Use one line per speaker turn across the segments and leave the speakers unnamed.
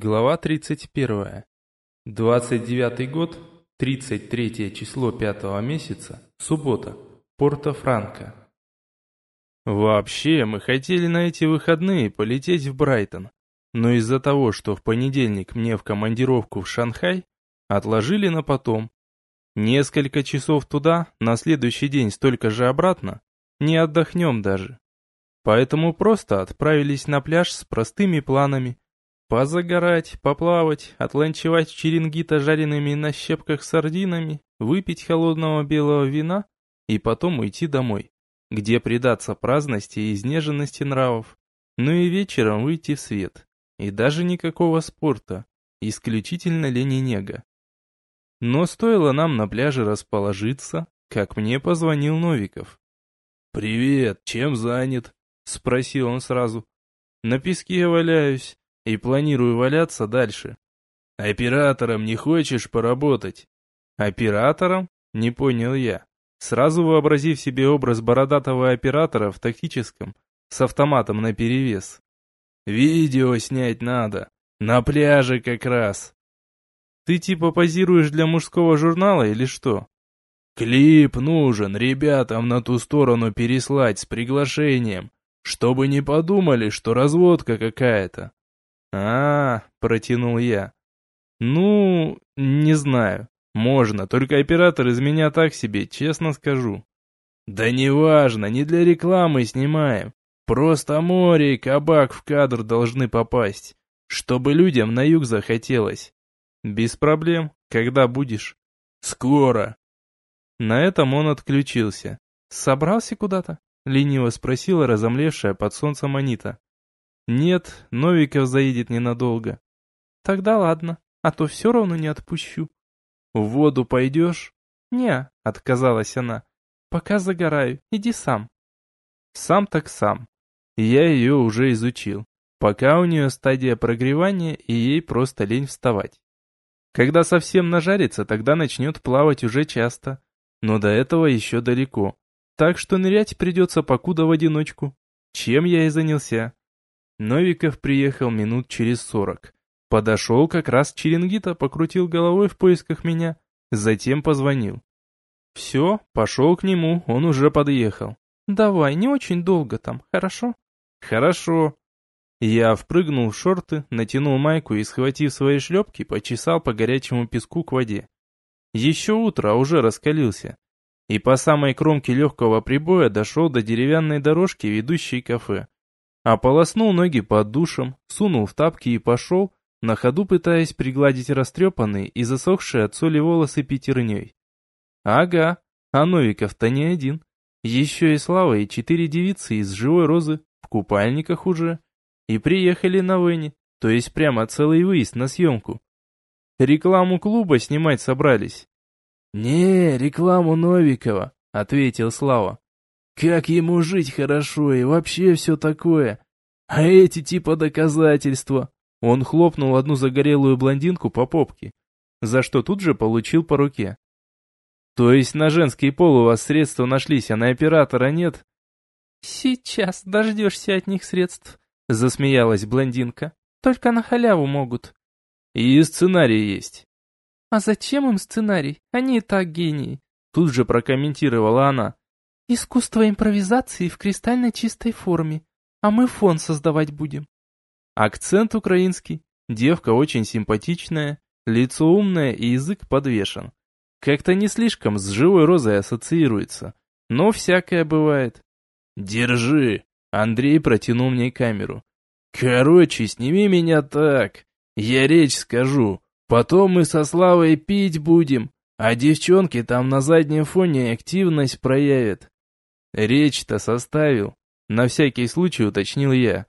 Глава 31. 29 год, 33 число пятого месяца, суббота, Порто-Франко. Вообще, мы хотели на эти выходные полететь в Брайтон, но из-за того, что в понедельник мне в командировку в Шанхай, отложили на потом. Несколько часов туда, на следующий день столько же обратно, не отдохнем даже. Поэтому просто отправились на пляж с простыми планами – Позагорать, поплавать, отланчевать черенгита жареными на щепках сардинами, выпить холодного белого вина и потом уйти домой, где предаться праздности и изнеженности нравов, ну и вечером выйти в свет. И даже никакого спорта, исключительно лень и нега. Но стоило нам на пляже расположиться, как мне позвонил Новиков.
«Привет, чем занят?» — спросил он сразу.
«На песке валяюсь и планирую валяться дальше.
Оператором не хочешь поработать?
Оператором? Не понял я. Сразу вообразив себе образ бородатого оператора в тактическом, с автоматом наперевес.
Видео снять надо. На пляже как раз.
Ты типа позируешь для мужского журнала или что?
Клип нужен ребятам на ту сторону переслать с приглашением, чтобы не подумали, что разводка какая-то
а, протянул я. Ну, не знаю. Можно, только оператор из меня так себе, честно скажу.
Да неважно, не для рекламы снимаем. Просто море и кабак в кадр должны попасть, чтобы людям на юг захотелось.
Без проблем. Когда будешь?
Скоро.
На этом он отключился. Собрался куда-то? Лениво спросила разомлевшая под солнцем Анита. Нет, Новиков заедет ненадолго. Тогда ладно, а то все равно не отпущу. В воду пойдешь? Не, отказалась она. Пока загораю, иди сам. Сам так сам. Я ее уже изучил. Пока у нее стадия прогревания, и ей просто лень вставать. Когда совсем нажарится, тогда начнет плавать уже часто. Но до этого еще далеко. Так что нырять придется покуда в одиночку. Чем я и занялся. Новиков приехал минут через сорок. Подошел как раз Черенгита, покрутил головой в поисках меня, затем позвонил. Все, пошел к нему, он уже подъехал. Давай, не очень долго там, хорошо? Хорошо. Я впрыгнул в шорты, натянул майку и, схватив свои шлепки, почесал по горячему песку к воде. Еще утро, а уже раскалился. И по самой кромке легкого прибоя дошел до деревянной дорожки, ведущей кафе. Ополоснул ноги под душем, сунул в тапки и пошел, на ходу пытаясь пригладить растрепанные и засохшие от соли волосы пятерней. Ага, а Новиков-то не один. Еще и Слава и четыре девицы из живой розы, в купальниках уже. И приехали на Вене, то есть прямо целый выезд на съемку. Рекламу клуба снимать собрались.
«Не, рекламу Новикова», — ответил Слава. Как ему жить хорошо и вообще все такое. А эти типа доказательства.
Он хлопнул одну загорелую блондинку по попке, за что тут же получил по руке. То есть на женский пол у вас средства нашлись, а на оператора нет? Сейчас дождешься от них средств, засмеялась блондинка. Только на халяву могут. И сценарий есть. А зачем им сценарий? Они и так гении. Тут же прокомментировала она. Искусство импровизации в кристально чистой форме, а мы фон создавать будем. Акцент украинский, девка очень симпатичная, лицо умное и язык подвешен. Как-то не слишком с живой розой ассоциируется, но всякое бывает.
Держи, Андрей протянул мне камеру. Короче, сними меня так, я речь скажу, потом мы со Славой пить будем, а девчонки там на заднем фоне активность проявят.
Речь-то составил. На всякий случай уточнил я.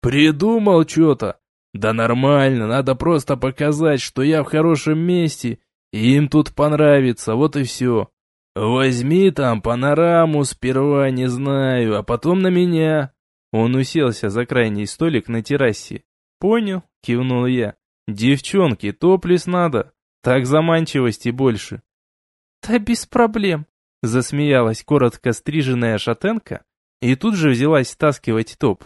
Придумал что-то. Да нормально, надо просто показать, что я в хорошем месте, и им тут понравится, вот и все. Возьми там панораму сперва, не знаю, а потом на меня.
Он уселся за крайний столик на террасе. Понял, кивнул я. Девчонки, топлес надо. Так заманчивости больше. Да без проблем, Засмеялась коротко стриженная шатенка и тут же взялась стаскивать топ.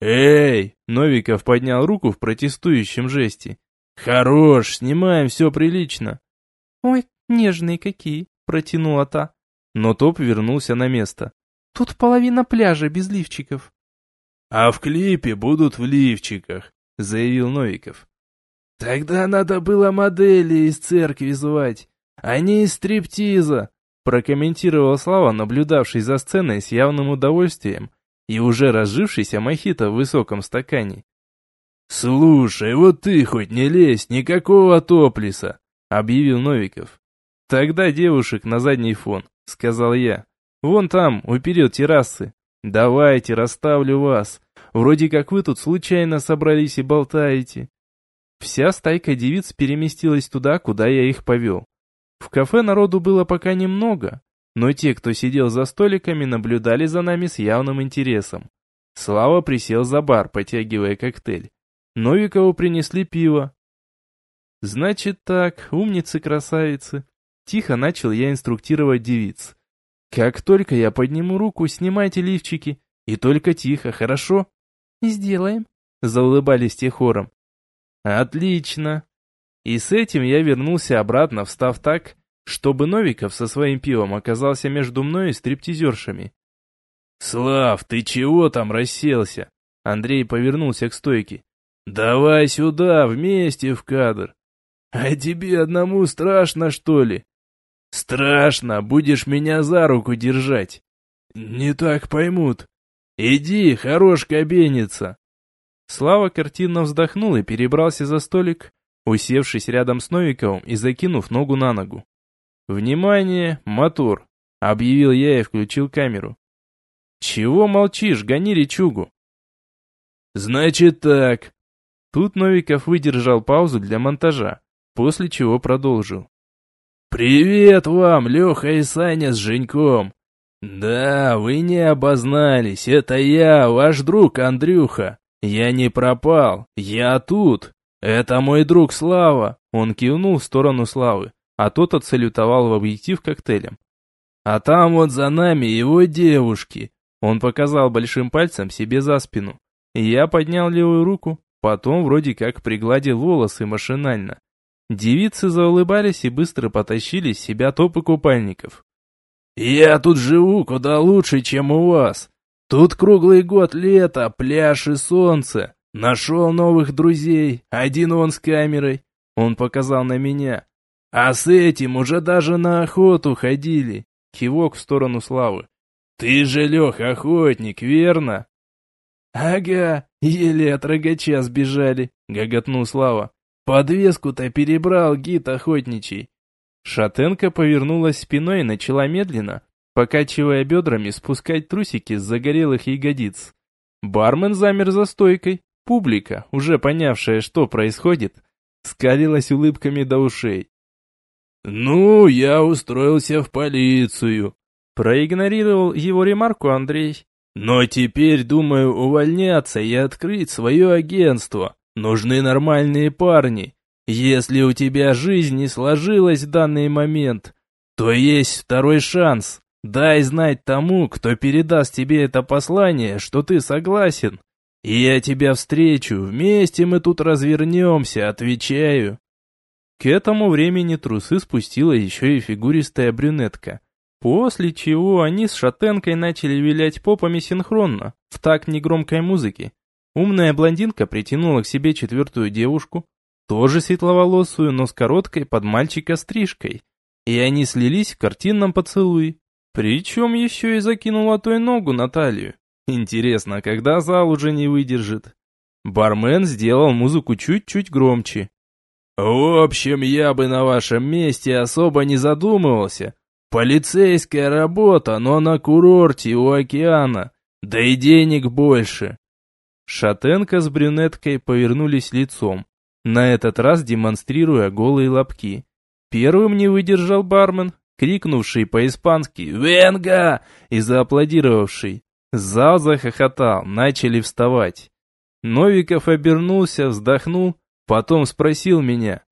«Эй!» — Новиков поднял руку в протестующем жесте. «Хорош, снимаем все прилично».
«Ой, нежные какие!» — протянула та. Но топ вернулся на место. «Тут половина пляжа без лифчиков».
«А в клипе будут в лифчиках», — заявил Новиков. «Тогда надо было модели из церкви звать, а не из стриптиза», прокомментировал Слава, наблюдавший за сценой с явным удовольствием и уже разжившийся мохито в высоком стакане. «Слушай, вот ты хоть не лезь, никакого топлиса!» — объявил Новиков. «Тогда девушек на задний фон», — сказал я. «Вон там, у перил террасы. Давайте, расставлю вас. Вроде как вы тут случайно собрались и болтаете». Вся стайка девиц переместилась туда, куда я их повел. В кафе народу было пока немного, но те, кто сидел за столиками, наблюдали за нами с явным интересом. Слава присел за бар, потягивая коктейль. Новикову принесли пиво. «Значит так, умницы-красавицы!» Тихо начал я инструктировать девиц. «Как только я подниму руку, снимайте лифчики. И только тихо, хорошо?»
«Сделаем», —
заулыбались те хором. «Отлично!» И с этим я вернулся обратно, встав так, чтобы Новиков со своим пивом оказался между мной и стриптизершами. «Слав, ты чего там расселся?» Андрей повернулся к стойке. «Давай сюда, вместе в кадр!» «А тебе одному страшно, что ли?» «Страшно, будешь меня за руку держать!» «Не так поймут!» «Иди, хорош кабениться!» Слава картинно вздохнул и перебрался за столик, усевшись рядом с Новиковым и закинув ногу на ногу. «Внимание, мотор!» — объявил я и включил камеру. «Чего молчишь? Гони речугу!» «Значит так!» Тут Новиков выдержал паузу для монтажа, после чего продолжил. «Привет вам, Леха и Саня с Женьком! Да, вы не обознались, это я, ваш друг Андрюха. Я не пропал, я тут, «Это мой друг Слава!» Он кивнул в сторону Славы, а тот отсалютовал в объектив коктейлем. «А там вот за нами его девушки!» Он показал большим пальцем себе за спину. Я поднял левую руку, потом вроде как пригладил волосы машинально. Девицы заулыбались и быстро потащили с себя топы купальников. «Я тут живу куда лучше, чем у вас. Тут круглый год лето, пляж и солнце. Нашел новых друзей, один он с камерой. Он показал на меня. А с этим уже даже на охоту ходили. Кивок в сторону Славы. Ты же, Лех, охотник, верно? Ага, еле от рогача сбежали, гоготнул Слава. Подвеску-то перебрал гид охотничий. Шатенка повернулась спиной и начала медленно, покачивая бедрами, спускать трусики с загорелых ягодиц. Бармен замер за стойкой, Публика, уже понявшая, что происходит, скалилась улыбками до ушей. «Ну, я устроился в полицию», — проигнорировал его ремарку Андрей. «Но теперь думаю увольняться и открыть свое агентство. Нужны нормальные парни. Если у тебя жизнь не сложилась в данный момент, то есть второй шанс. Дай знать тому, кто передаст тебе это послание, что ты согласен. И я тебя встречу, вместе мы тут развернемся, отвечаю. К этому времени трусы спустила еще и фигуристая брюнетка. После чего они с шатенкой начали вилять попами синхронно, в такт негромкой музыки. Умная блондинка притянула к себе четвертую девушку, тоже светловолосую, но с короткой под мальчика стрижкой. И они слились в картинном поцелуе. Причем еще и закинула той ногу на талию. Интересно, когда зал уже не выдержит? Бармен сделал музыку чуть-чуть громче. В общем, я бы на вашем месте особо не задумывался. Полицейская работа, но на курорте у океана. Да и денег больше. Шатенка с брюнеткой повернулись лицом, на этот раз демонстрируя голые лобки. Первым не выдержал бармен, крикнувший по-испански «Венга!» и зааплодировавший. Зал захохотал, начали вставать. Новиков обернулся, вздохнул, потом спросил меня.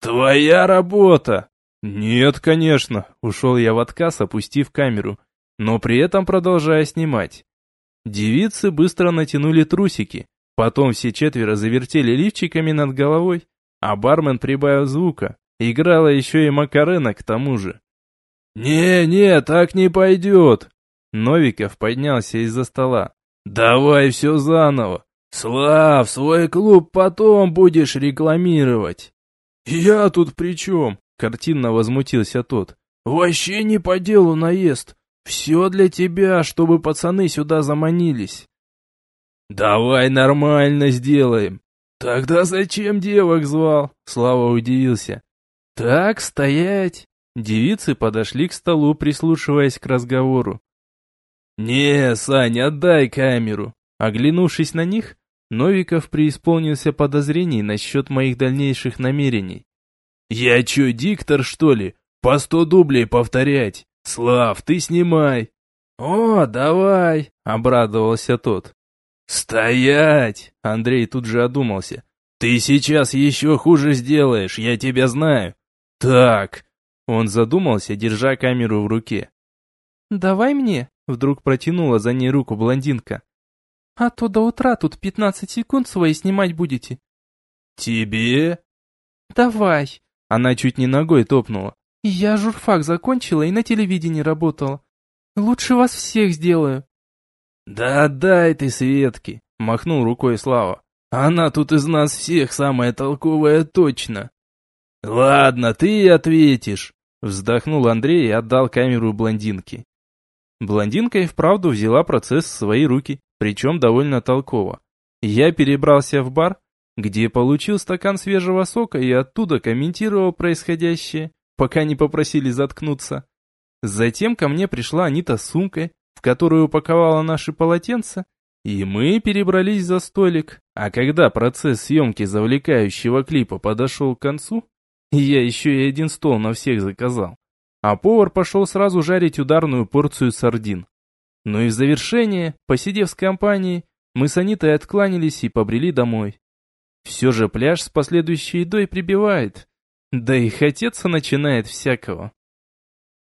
«Твоя работа?» «Нет, конечно», — ушел я в отказ, опустив камеру, но при этом продолжая снимать. Девицы быстро натянули трусики, потом все четверо завертели лифчиками над головой, а бармен прибавил звука, играла еще и Макарена к тому же.
«Не-не, так не пойдет!»
Новиков поднялся из-за стола.
«Давай все заново. Слав, свой клуб потом будешь рекламировать».
«Я тут при чем?» — картинно возмутился тот.
«Вообще не по делу наезд. Все для тебя, чтобы пацаны сюда заманились».
«Давай нормально сделаем». «Тогда зачем девок звал?» Слава удивился. «Так, стоять!» Девицы подошли к столу, прислушиваясь к разговору. «Не, Саня, отдай камеру!» Оглянувшись на них, Новиков преисполнился подозрений насчет моих дальнейших намерений.
«Я чё, диктор, что ли? По сто дублей повторять? Слав, ты снимай!»
«О, давай!» — обрадовался тот.
«Стоять!» — Андрей тут же одумался. «Ты сейчас еще хуже сделаешь, я тебя знаю!» «Так!»
Он задумался, держа камеру в руке.
«Давай мне!» — вдруг протянула за ней руку блондинка. «А то до утра тут пятнадцать секунд свои снимать будете».
«Тебе?»
«Давай!»
Она чуть не ногой топнула.
«Я журфак закончила и на телевидении работала. Лучше вас всех сделаю».
«Да дай ты Светке!» — махнул рукой Слава. «Она тут из нас всех самая толковая точно!» «Ладно, ты ответишь!» Вздохнул Андрей и отдал камеру блондинке.
Блондинка и вправду взяла процесс в свои руки, причем довольно толково. Я перебрался в бар, где получил стакан свежего сока и оттуда комментировал происходящее, пока не попросили заткнуться. Затем ко мне пришла Анита с сумкой, в которую упаковала наши полотенца, и мы перебрались за столик. А когда процесс съемки завлекающего клипа подошел к концу, я еще и один стол на всех заказал. А повар пошел сразу жарить ударную порцию сардин. Ну и в завершение, посидев с компанией, мы с Анитой откланялись и побрели домой. Все же пляж с последующей едой прибивает, да и хотеться начинает всякого.